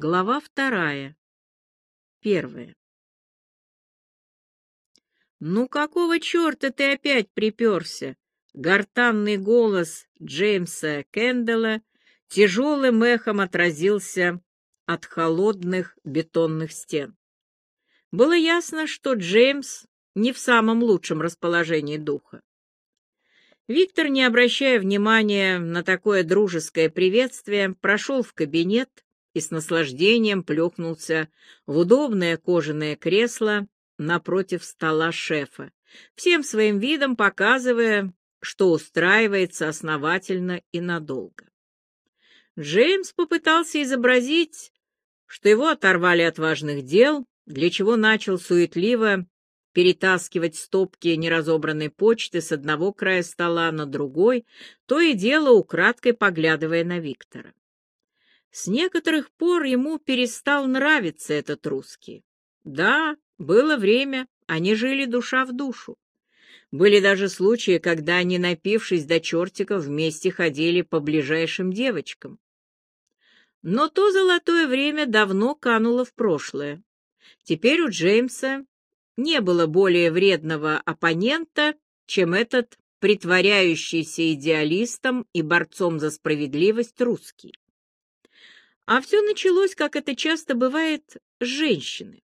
Глава вторая. Первая. «Ну какого черта ты опять приперся?» Гортанный голос Джеймса Кэндалла тяжелым эхом отразился от холодных бетонных стен. Было ясно, что Джеймс не в самом лучшем расположении духа. Виктор, не обращая внимания на такое дружеское приветствие, прошел в кабинет и с наслаждением плюхнулся в удобное кожаное кресло напротив стола шефа, всем своим видом показывая, что устраивается основательно и надолго. Джеймс попытался изобразить, что его оторвали от важных дел, для чего начал суетливо перетаскивать стопки неразобранной почты с одного края стола на другой, то и дело украдкой поглядывая на Виктора. С некоторых пор ему перестал нравиться этот русский. Да, было время, они жили душа в душу. Были даже случаи, когда они, напившись до чертиков, вместе ходили по ближайшим девочкам. Но то золотое время давно кануло в прошлое. Теперь у Джеймса не было более вредного оппонента, чем этот притворяющийся идеалистом и борцом за справедливость русский. А все началось, как это часто бывает, с женщины.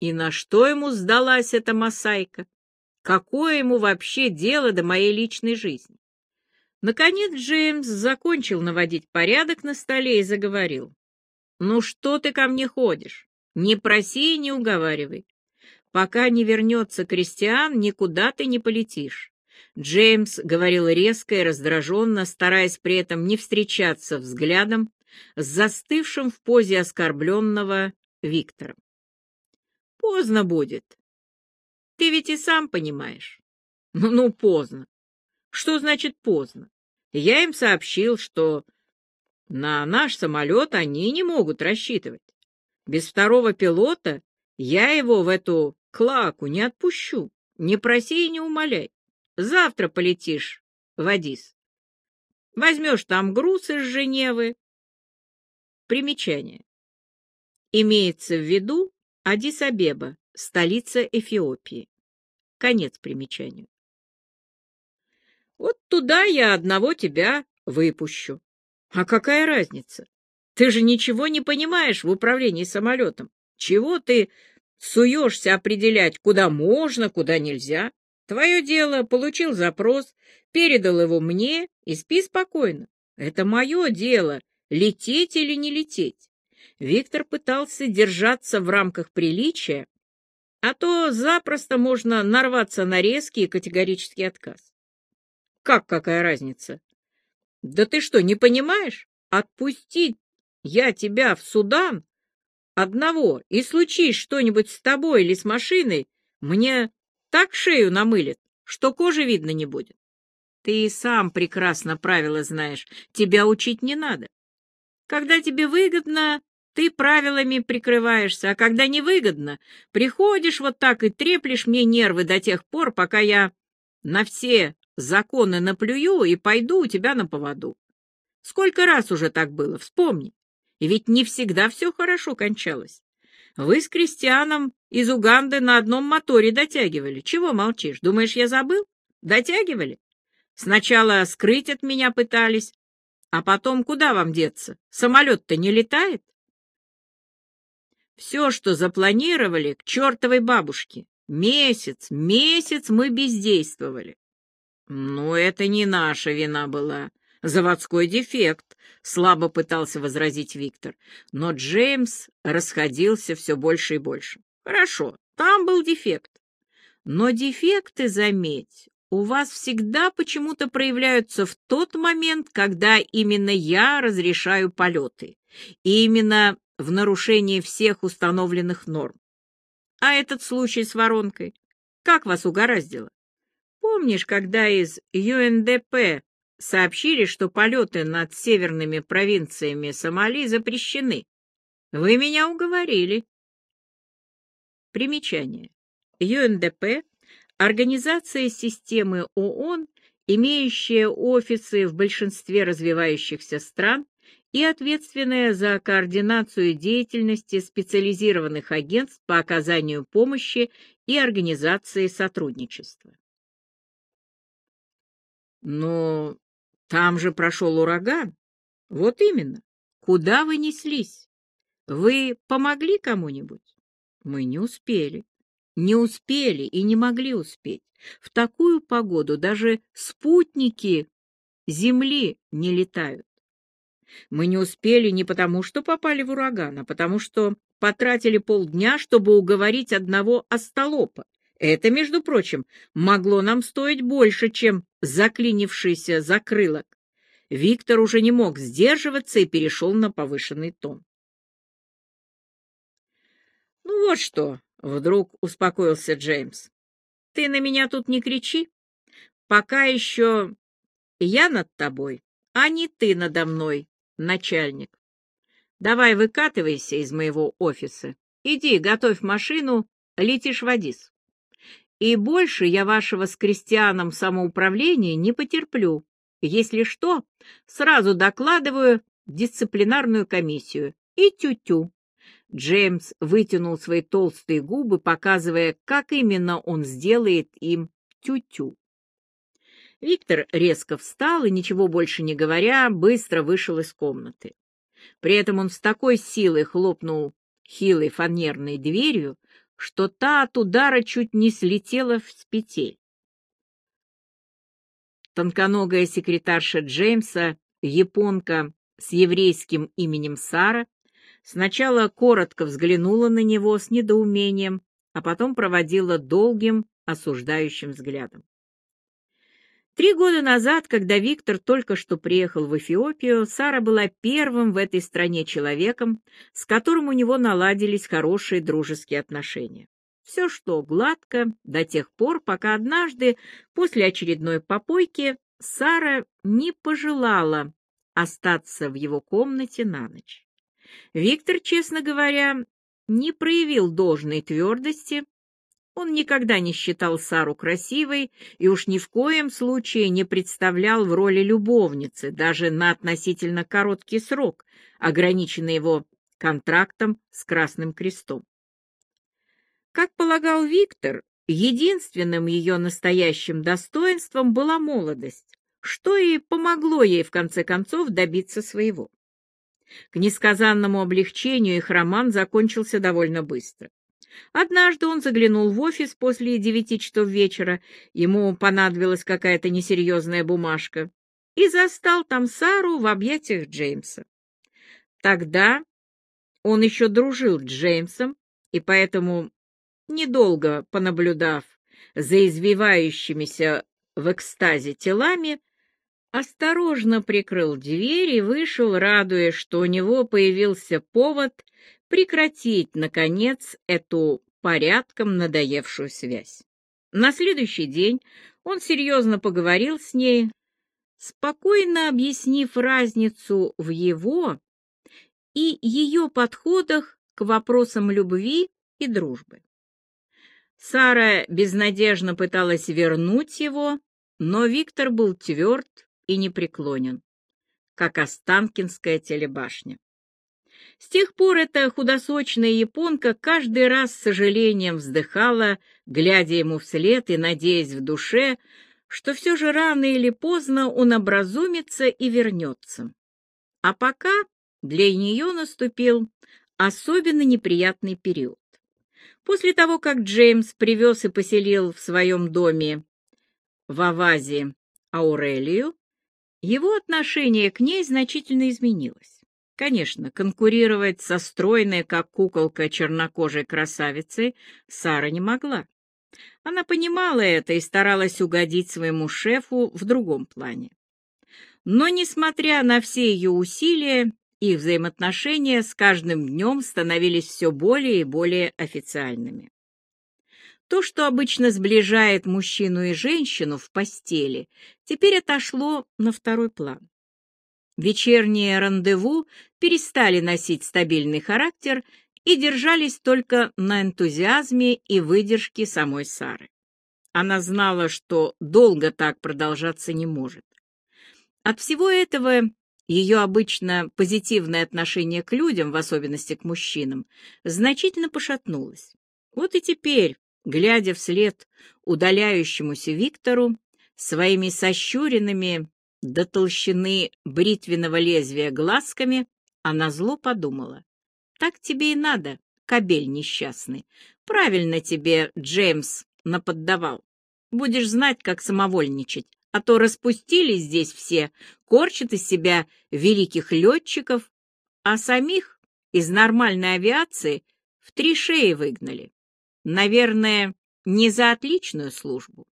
И на что ему сдалась эта масайка? Какое ему вообще дело до моей личной жизни? Наконец Джеймс закончил наводить порядок на столе и заговорил. «Ну что ты ко мне ходишь? Не проси и не уговаривай. Пока не вернется Кристиан, никуда ты не полетишь». Джеймс говорил резко и раздраженно, стараясь при этом не встречаться взглядом с застывшим в позе оскорбленного Виктором. Поздно будет. Ты ведь и сам понимаешь. Ну, ну, поздно. Что значит поздно? Я им сообщил, что на наш самолет они не могут рассчитывать. Без второго пилота я его в эту клаку не отпущу. Не проси и не умоляй. Завтра полетишь в Адис. Возьмешь там груз из Женевы. Примечание. Имеется в виду Адис-Абеба, столица Эфиопии. Конец примечанию. Вот туда я одного тебя выпущу. А какая разница? Ты же ничего не понимаешь в управлении самолетом. Чего ты суешься определять, куда можно, куда нельзя? Твое дело, получил запрос, передал его мне и спи спокойно. Это мое дело, лететь или не лететь. Виктор пытался держаться в рамках приличия, а то запросто можно нарваться на резкий и категорический отказ. Как какая разница? Да ты что, не понимаешь? Отпустить я тебя в Судан одного, и случись что-нибудь с тобой или с машиной, мне так шею намылит, что кожи видно не будет. Ты и сам прекрасно правила знаешь, тебя учить не надо. Когда тебе выгодно, ты правилами прикрываешься, а когда невыгодно, приходишь вот так и треплешь мне нервы до тех пор, пока я на все законы наплюю и пойду у тебя на поводу. Сколько раз уже так было, вспомни. И ведь не всегда все хорошо кончалось. Вы с Кристианом из Уганды на одном моторе дотягивали. Чего молчишь? Думаешь, я забыл? Дотягивали? Сначала скрыть от меня пытались, а потом куда вам деться? Самолет-то не летает? Все, что запланировали, к чертовой бабушке. Месяц, месяц мы бездействовали. Ну, это не наша вина была. Заводской дефект, слабо пытался возразить Виктор. Но Джеймс расходился все больше и больше. Хорошо, там был дефект. Но дефекты, заметь, у вас всегда почему-то проявляются в тот момент, когда именно я разрешаю полеты. И именно в нарушении всех установленных норм. А этот случай с воронкой, как вас угораздило? Помнишь, когда из ЮНДП сообщили, что полеты над северными провинциями Сомали запрещены? Вы меня уговорили. Примечание. ЮНДП – организация системы ООН, имеющая офисы в большинстве развивающихся стран и ответственная за координацию деятельности специализированных агентств по оказанию помощи и организации сотрудничества. Но там же прошел ураган. Вот именно. Куда вы неслись? Вы помогли кому-нибудь? Мы не успели. Не успели и не могли успеть. В такую погоду даже спутники Земли не летают. Мы не успели не потому, что попали в ураган, а потому что потратили полдня, чтобы уговорить одного остолопа. Это, между прочим, могло нам стоить больше, чем заклинившийся закрылок. Виктор уже не мог сдерживаться и перешел на повышенный тон. «Ну вот что», — вдруг успокоился Джеймс, — «ты на меня тут не кричи. Пока еще я над тобой, а не ты надо мной, начальник. Давай выкатывайся из моего офиса. Иди, готовь машину, летишь в Адис. И больше я вашего с крестьяном самоуправления не потерплю. Если что, сразу докладываю дисциплинарную комиссию. И тю-тю. Джеймс вытянул свои толстые губы, показывая, как именно он сделает им тю-тю. Виктор резко встал и, ничего больше не говоря, быстро вышел из комнаты. При этом он с такой силой хлопнул хилой фанерной дверью, что та от удара чуть не слетела в петель. Тонконогая секретарша Джеймса, японка с еврейским именем Сара, сначала коротко взглянула на него с недоумением, а потом проводила долгим, осуждающим взглядом. Три года назад, когда Виктор только что приехал в Эфиопию, Сара была первым в этой стране человеком, с которым у него наладились хорошие дружеские отношения. Все шло гладко до тех пор, пока однажды, после очередной попойки, Сара не пожелала остаться в его комнате на ночь. Виктор, честно говоря, не проявил должной твердости, он никогда не считал Сару красивой и уж ни в коем случае не представлял в роли любовницы, даже на относительно короткий срок, ограниченный его контрактом с Красным Крестом. Как полагал Виктор, единственным ее настоящим достоинством была молодость, что и помогло ей в конце концов добиться своего. К несказанному облегчению их роман закончился довольно быстро. Однажды он заглянул в офис после девяти часов вечера, ему понадобилась какая-то несерьезная бумажка, и застал там Сару в объятиях Джеймса. Тогда он еще дружил с Джеймсом, и поэтому, недолго понаблюдав за извивающимися в экстазе телами, осторожно прикрыл дверь и вышел, радуясь, что у него появился повод прекратить, наконец, эту порядком надоевшую связь. На следующий день он серьезно поговорил с ней, спокойно объяснив разницу в его и ее подходах к вопросам любви и дружбы. Сара безнадежно пыталась вернуть его, но Виктор был тверд и непреклонен, как Останкинская телебашня. С тех пор эта худосочная японка каждый раз с сожалением вздыхала, глядя ему вслед и надеясь в душе, что все же рано или поздно он образумится и вернется. А пока для нее наступил особенно неприятный период. После того, как Джеймс привез и поселил в своем доме в Авазе Аурелию, его отношение к ней значительно изменилось. Конечно, конкурировать со стройной, как куколка, чернокожей красавицей Сара не могла. Она понимала это и старалась угодить своему шефу в другом плане. Но, несмотря на все ее усилия, их взаимоотношения с каждым днем становились все более и более официальными. То, что обычно сближает мужчину и женщину в постели, теперь отошло на второй план. Вечерние рандеву перестали носить стабильный характер и держались только на энтузиазме и выдержке самой Сары. Она знала, что долго так продолжаться не может. От всего этого ее обычно позитивное отношение к людям, в особенности к мужчинам, значительно пошатнулось. Вот и теперь, глядя вслед удаляющемуся Виктору, своими сощуренными до толщины бритвенного лезвия глазками, она зло подумала. «Так тебе и надо, кобель несчастный. Правильно тебе Джеймс наподдавал. Будешь знать, как самовольничать, а то распустились здесь все, корчат из себя великих летчиков, а самих из нормальной авиации в три шеи выгнали. Наверное, не за отличную службу.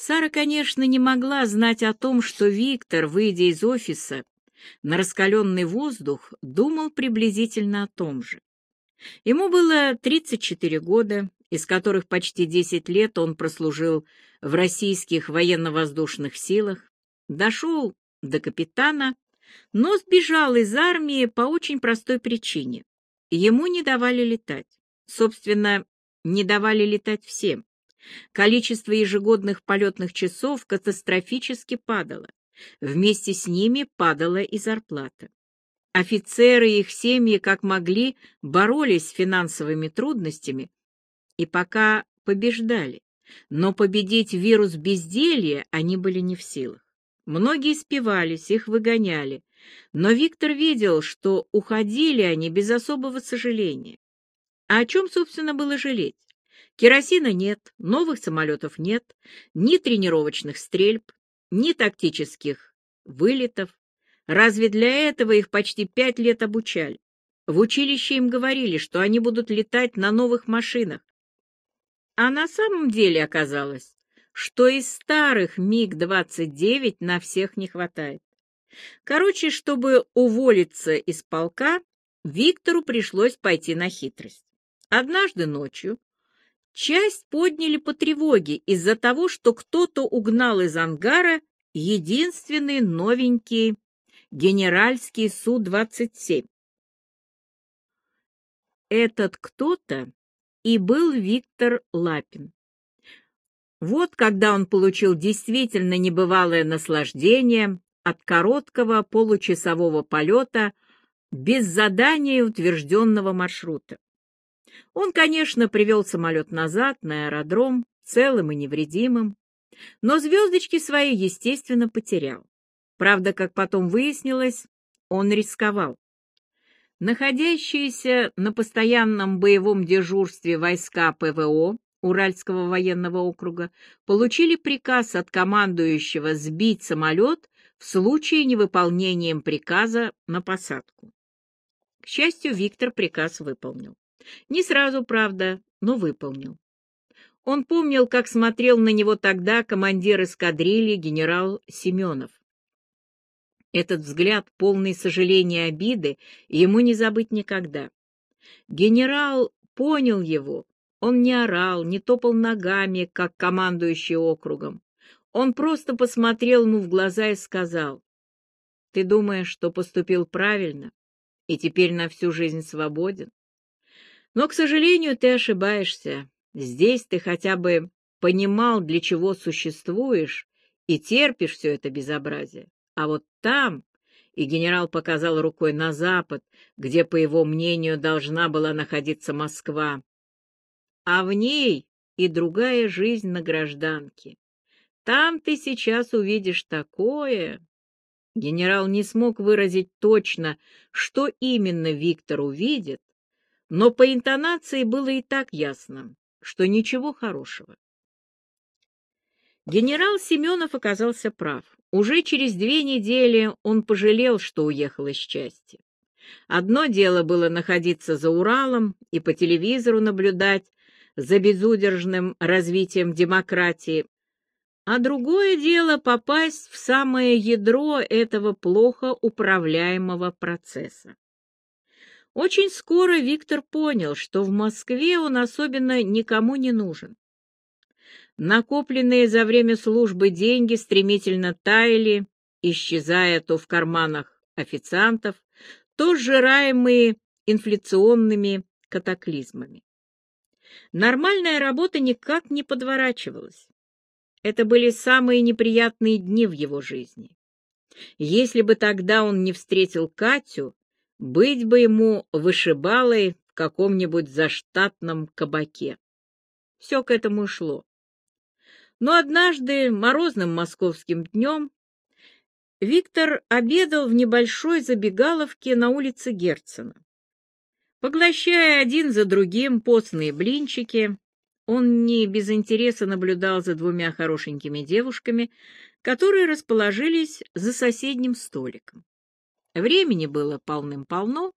Сара, конечно, не могла знать о том, что Виктор, выйдя из офиса на раскаленный воздух, думал приблизительно о том же. Ему было 34 года, из которых почти 10 лет он прослужил в российских военно-воздушных силах, дошел до капитана, но сбежал из армии по очень простой причине. Ему не давали летать. Собственно, не давали летать всем. Количество ежегодных полетных часов катастрофически падало. Вместе с ними падала и зарплата. Офицеры и их семьи, как могли, боролись с финансовыми трудностями и пока побеждали. Но победить вирус безделья они были не в силах. Многие спивались, их выгоняли. Но Виктор видел, что уходили они без особого сожаления. А о чем, собственно, было жалеть? Керосина нет, новых самолетов нет, ни тренировочных стрельб, ни тактических вылетов. Разве для этого их почти пять лет обучали? В училище им говорили, что они будут летать на новых машинах. А на самом деле оказалось, что из старых МиГ-29 на всех не хватает. Короче, чтобы уволиться из полка, Виктору пришлось пойти на хитрость. Однажды ночью Часть подняли по тревоге из-за того, что кто-то угнал из ангара единственный новенький генеральский Су-27. Этот кто-то и был Виктор Лапин. Вот когда он получил действительно небывалое наслаждение от короткого получасового полета без задания утвержденного маршрута. Он, конечно, привел самолет назад на аэродром, целым и невредимым, но звездочки свои, естественно, потерял. Правда, как потом выяснилось, он рисковал. Находящиеся на постоянном боевом дежурстве войска ПВО Уральского военного округа получили приказ от командующего сбить самолет в случае невыполнения приказа на посадку. К счастью, Виктор приказ выполнил. Не сразу, правда, но выполнил. Он помнил, как смотрел на него тогда командир эскадрильи генерал Семенов. Этот взгляд, полный сожаления и обиды, ему не забыть никогда. Генерал понял его. Он не орал, не топал ногами, как командующий округом. Он просто посмотрел ему в глаза и сказал, «Ты думаешь, что поступил правильно и теперь на всю жизнь свободен? Но, к сожалению, ты ошибаешься. Здесь ты хотя бы понимал, для чего существуешь, и терпишь все это безобразие. А вот там, и генерал показал рукой на запад, где, по его мнению, должна была находиться Москва, а в ней и другая жизнь на гражданке. Там ты сейчас увидишь такое. Генерал не смог выразить точно, что именно Виктор увидит, но по интонации было и так ясно, что ничего хорошего. Генерал Семенов оказался прав. Уже через две недели он пожалел, что уехал из части. Одно дело было находиться за Уралом и по телевизору наблюдать за безудержным развитием демократии, а другое дело попасть в самое ядро этого плохо управляемого процесса. Очень скоро Виктор понял, что в Москве он особенно никому не нужен. Накопленные за время службы деньги стремительно таяли, исчезая то в карманах официантов, то сжираемые инфляционными катаклизмами. Нормальная работа никак не подворачивалась. Это были самые неприятные дни в его жизни. Если бы тогда он не встретил Катю, быть бы ему вышибалой в каком-нибудь заштатном кабаке. Все к этому шло. Но однажды, морозным московским днем, Виктор обедал в небольшой забегаловке на улице Герцена. Поглощая один за другим постные блинчики, он не без интереса наблюдал за двумя хорошенькими девушками, которые расположились за соседним столиком. Времени было полным-полно,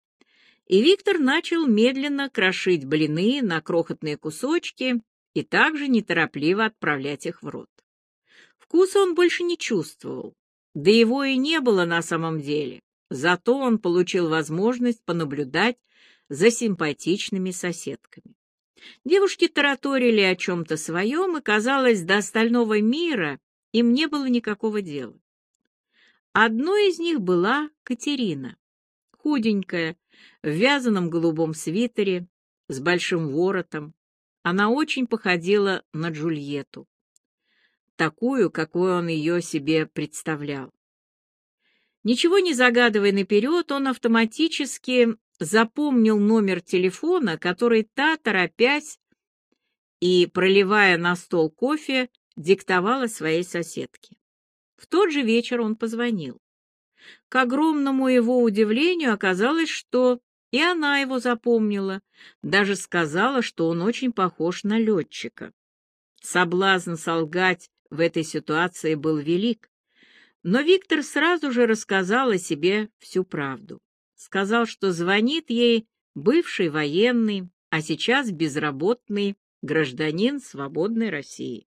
и Виктор начал медленно крошить блины на крохотные кусочки и также неторопливо отправлять их в рот. Вкуса он больше не чувствовал, да его и не было на самом деле, зато он получил возможность понаблюдать за симпатичными соседками. Девушки тараторили о чем-то своем, и, казалось, до остального мира им не было никакого дела. Одной из них была Катерина, худенькая, в вязаном голубом свитере, с большим воротом. Она очень походила на Джульетту, такую, какой он ее себе представлял. Ничего не загадывая наперед, он автоматически запомнил номер телефона, который та, торопясь и проливая на стол кофе, диктовала своей соседке. В тот же вечер он позвонил. К огромному его удивлению оказалось, что и она его запомнила, даже сказала, что он очень похож на летчика. Соблазн солгать в этой ситуации был велик, но Виктор сразу же рассказал о себе всю правду сказал, что звонит ей бывший военный, а сейчас безработный гражданин свободной России,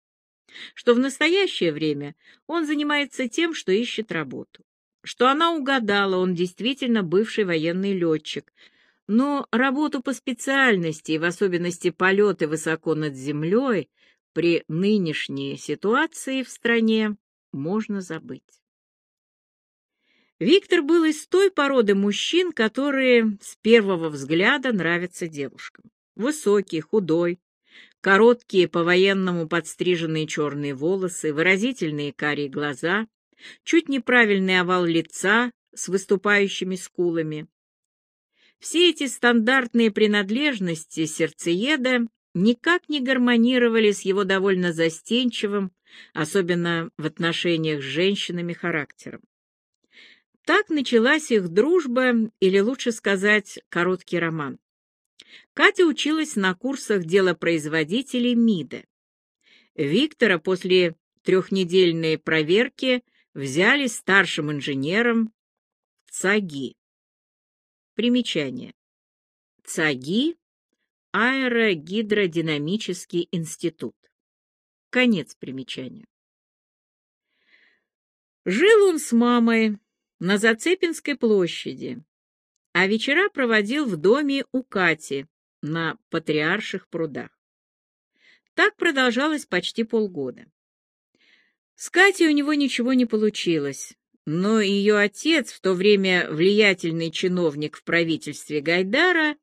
что в настоящее время он занимается тем, что ищет работу, что она угадала, он действительно бывший военный летчик, но работу по специальности, в особенности полеты высоко над землей, при нынешней ситуации в стране можно забыть. Виктор был из той породы мужчин, которые с первого взгляда нравятся девушкам. Высокий, худой, короткие по-военному подстриженные черные волосы, выразительные карие глаза, чуть неправильный овал лица с выступающими скулами. Все эти стандартные принадлежности сердцееда никак не гармонировали с его довольно застенчивым, особенно в отношениях с женщинами, характером. Так началась их дружба, или лучше сказать, короткий роман. Катя училась на курсах делопроизводителей МИДа. Виктора после трехнедельной проверки взяли старшим инженером ЦАГИ. Примечание. ЦАГИ – Аэрогидродинамический институт. Конец примечания. Жил он с мамой, на Зацепинской площади, а вечера проводил в доме у Кати на Патриарших прудах. Так продолжалось почти полгода. С Катей у него ничего не получилось, но ее отец, в то время влиятельный чиновник в правительстве Гайдара,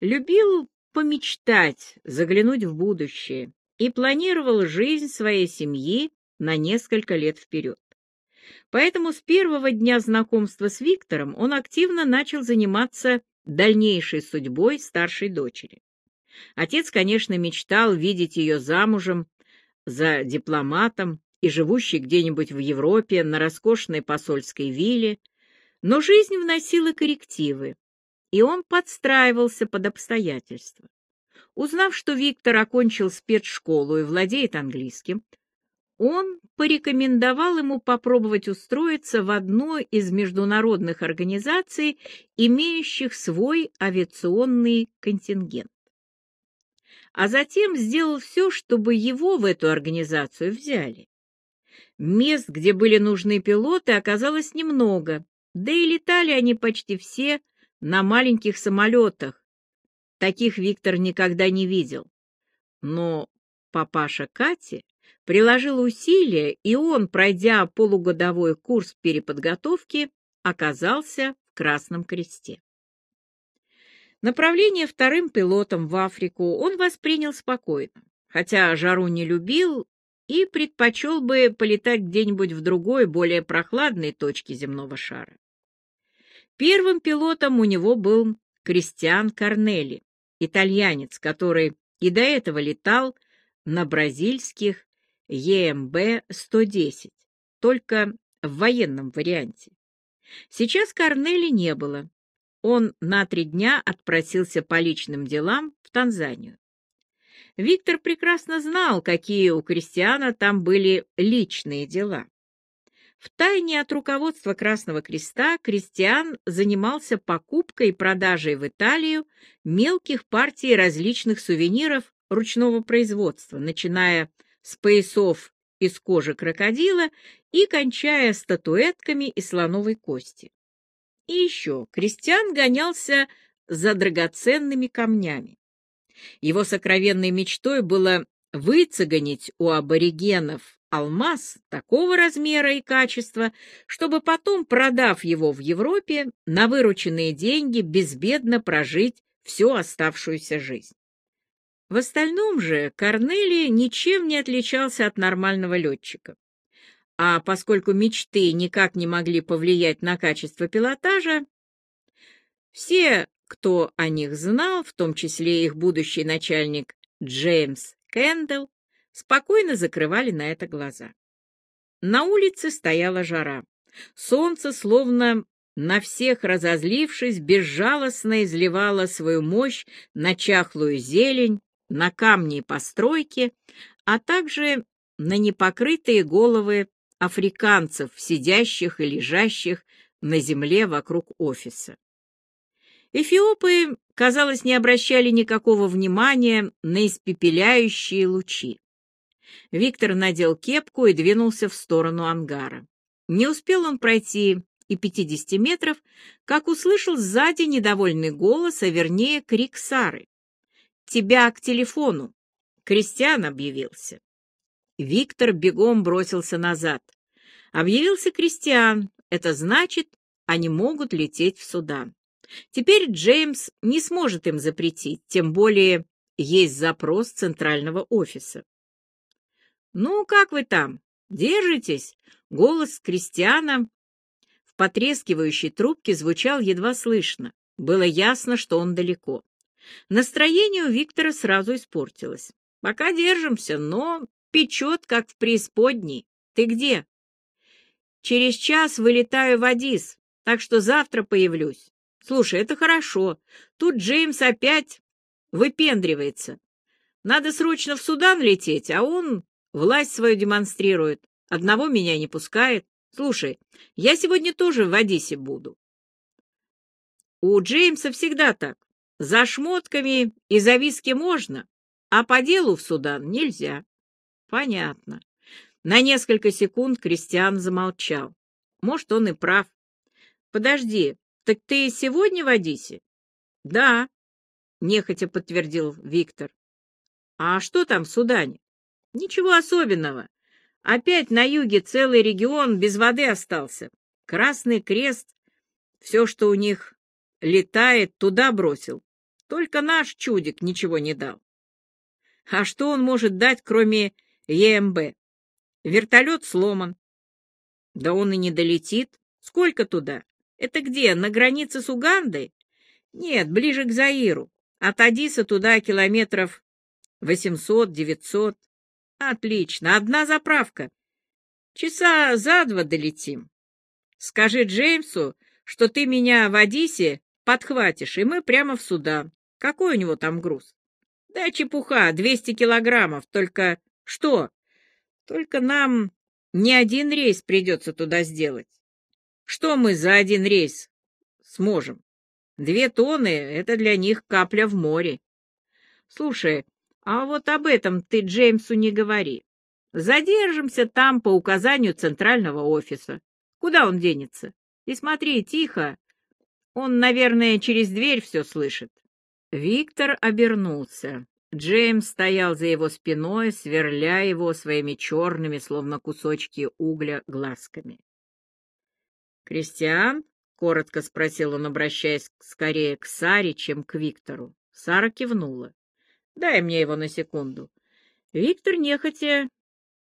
любил помечтать, заглянуть в будущее и планировал жизнь своей семьи на несколько лет вперед. Поэтому с первого дня знакомства с Виктором он активно начал заниматься дальнейшей судьбой старшей дочери. Отец, конечно, мечтал видеть ее замужем за дипломатом и живущей где-нибудь в Европе на роскошной посольской вилле, но жизнь вносила коррективы, и он подстраивался под обстоятельства. Узнав, что Виктор окончил спецшколу и владеет английским, он порекомендовал ему попробовать устроиться в одной из международных организаций, имеющих свой авиационный контингент. А затем сделал все, чтобы его в эту организацию взяли. Мест, где были нужны пилоты, оказалось немного, да и летали они почти все на маленьких самолетах. Таких Виктор никогда не видел. Но папаша Кати приложил усилия, и он, пройдя полугодовой курс переподготовки, оказался в Красном Кресте. Направление вторым пилотом в Африку он воспринял спокойно. Хотя жару не любил, и предпочел бы полетать где-нибудь в другой, более прохладной точке земного шара. Первым пилотом у него был Кристиан Корнели, итальянец, который и до этого летал на бразильских ЕМБ-110, только в военном варианте. Сейчас Корнели не было. Он на три дня отпросился по личным делам в Танзанию. Виктор прекрасно знал, какие у Кристиана там были личные дела. В тайне от руководства Красного Креста Кристиан занимался покупкой и продажей в Италию мелких партий различных сувениров ручного производства, начиная с поясов из кожи крокодила и кончая статуэтками из слоновой кости. И еще Кристиан гонялся за драгоценными камнями. Его сокровенной мечтой было выцеганить у аборигенов алмаз такого размера и качества, чтобы потом, продав его в Европе, на вырученные деньги безбедно прожить всю оставшуюся жизнь. В остальном же Корнели ничем не отличался от нормального летчика. А поскольку мечты никак не могли повлиять на качество пилотажа, все, кто о них знал, в том числе их будущий начальник Джеймс Кэндалл, спокойно закрывали на это глаза. На улице стояла жара. Солнце, словно на всех разозлившись, безжалостно изливало свою мощь на чахлую зелень, на камни и постройки, а также на непокрытые головы африканцев, сидящих и лежащих на земле вокруг офиса. Эфиопы, казалось, не обращали никакого внимания на испепеляющие лучи. Виктор надел кепку и двинулся в сторону ангара. Не успел он пройти и пятидесяти метров, как услышал сзади недовольный голос, а вернее крик Сары тебя к телефону. Кристиан объявился. Виктор бегом бросился назад. Объявился Кристиан. Это значит, они могут лететь в Судан. Теперь Джеймс не сможет им запретить, тем более есть запрос центрального офиса. «Ну, как вы там? Держитесь?» Голос Кристиана в потрескивающей трубке звучал едва слышно. Было ясно, что он далеко. Настроение у Виктора сразу испортилось. Пока держимся, но печет, как в преисподней. Ты где? Через час вылетаю в Адис, так что завтра появлюсь. Слушай, это хорошо. Тут Джеймс опять выпендривается. Надо срочно в Судан лететь, а он власть свою демонстрирует. Одного меня не пускает. Слушай, я сегодня тоже в Одессе буду. У Джеймса всегда так. За шмотками и за виски можно, а по делу в Судан нельзя. Понятно. На несколько секунд Кристиан замолчал. Может, он и прав. Подожди, так ты сегодня в Одессе? Да, нехотя подтвердил Виктор. А что там в Судане? Ничего особенного. Опять на юге целый регион без воды остался. Красный крест, все, что у них летает, туда бросил. Только наш чудик ничего не дал. А что он может дать, кроме ЕМБ? Вертолет сломан. Да он и не долетит. Сколько туда? Это где, на границе с Угандой? Нет, ближе к Заиру. От Адиса туда километров восемьсот-девятьсот. Отлично, одна заправка. Часа за два долетим. Скажи Джеймсу, что ты меня в Адисе подхватишь, и мы прямо в Судан. Какой у него там груз? Да чепуха, 200 килограммов, только что? Только нам не один рейс придется туда сделать. Что мы за один рейс сможем? Две тонны — это для них капля в море. Слушай, а вот об этом ты Джеймсу не говори. Задержимся там по указанию центрального офиса. Куда он денется? И смотри, тихо. Он, наверное, через дверь все слышит. Виктор обернулся. Джеймс стоял за его спиной, сверля его своими черными, словно кусочки угля, глазками. «Кристиан?» — коротко спросил он, обращаясь скорее к Саре, чем к Виктору. Сара кивнула. «Дай мне его на секунду». Виктор нехотя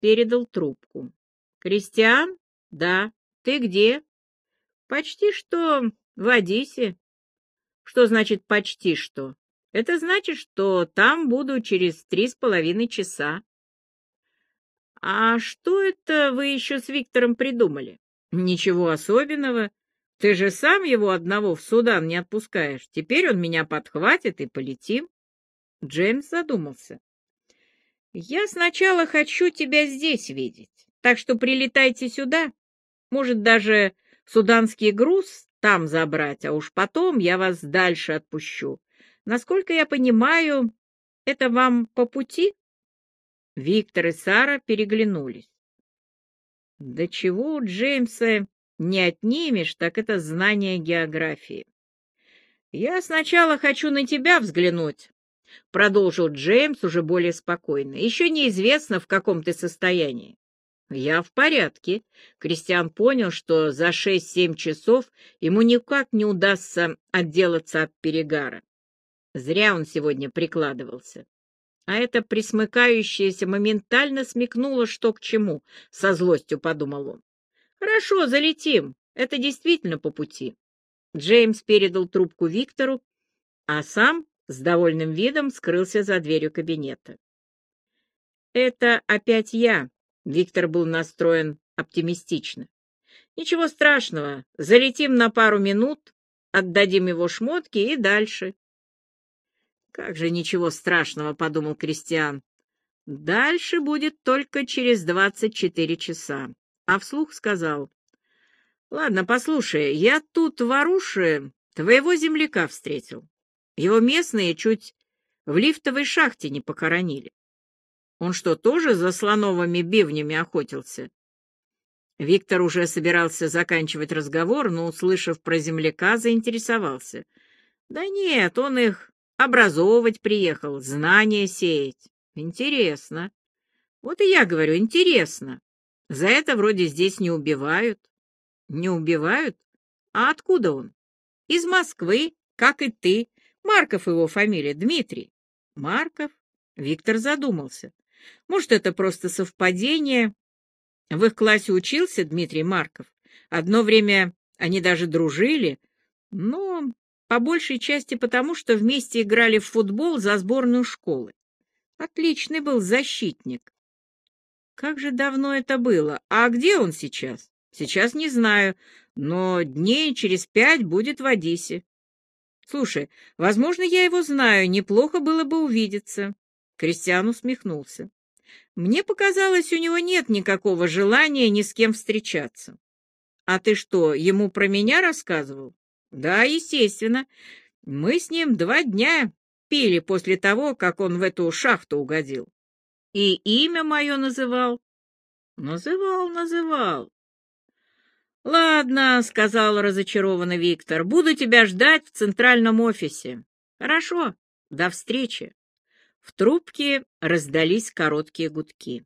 передал трубку. «Кристиан? Да. Ты где?» «Почти что в Одессе». «Что значит «почти что»?» «Это значит, что там буду через три с половиной часа». «А что это вы еще с Виктором придумали?» «Ничего особенного. Ты же сам его одного в Судан не отпускаешь. Теперь он меня подхватит и полетим». Джеймс задумался. «Я сначала хочу тебя здесь видеть, так что прилетайте сюда. Может, даже суданский груз там забрать, а уж потом я вас дальше отпущу. Насколько я понимаю, это вам по пути?» Виктор и Сара переглянулись. «Да чего у Джеймса не отнимешь, так это знание географии. Я сначала хочу на тебя взглянуть, — продолжил Джеймс уже более спокойно. «Еще неизвестно, в каком ты состоянии». «Я в порядке». Кристиан понял, что за шесть-семь часов ему никак не удастся отделаться от перегара. Зря он сегодня прикладывался. А это присмыкающееся моментально смекнуло, что к чему, — со злостью подумал он. «Хорошо, залетим. Это действительно по пути». Джеймс передал трубку Виктору, а сам с довольным видом скрылся за дверью кабинета. «Это опять я», — Виктор был настроен оптимистично. «Ничего страшного, залетим на пару минут, отдадим его шмотки и дальше». «Как же ничего страшного», — подумал Кристиан. «Дальше будет только через двадцать четыре часа». А вслух сказал. «Ладно, послушай, я тут в Аруше твоего земляка встретил. Его местные чуть в лифтовой шахте не похоронили. Он что, тоже за слоновыми бивнями охотился? Виктор уже собирался заканчивать разговор, но, услышав про земляка, заинтересовался. Да нет, он их образовывать приехал, знания сеять. Интересно. Вот и я говорю, интересно. За это вроде здесь не убивают. Не убивают? А откуда он? Из Москвы, как и ты. Марков его фамилия, Дмитрий. Марков? Виктор задумался. Может, это просто совпадение? В их классе учился Дмитрий Марков. Одно время они даже дружили, но по большей части потому, что вместе играли в футбол за сборную школы. Отличный был защитник. Как же давно это было? А где он сейчас? Сейчас не знаю, но дней через пять будет в Одессе. Слушай, возможно, я его знаю, неплохо было бы увидеться. Кристиан усмехнулся. Мне показалось, у него нет никакого желания ни с кем встречаться. А ты что, ему про меня рассказывал? Да, естественно. Мы с ним два дня пили после того, как он в эту шахту угодил. И имя мое называл? Называл, называл. «Ладно», — сказал разочарованно Виктор, — «буду тебя ждать в центральном офисе». «Хорошо, до встречи». В трубке раздались короткие гудки.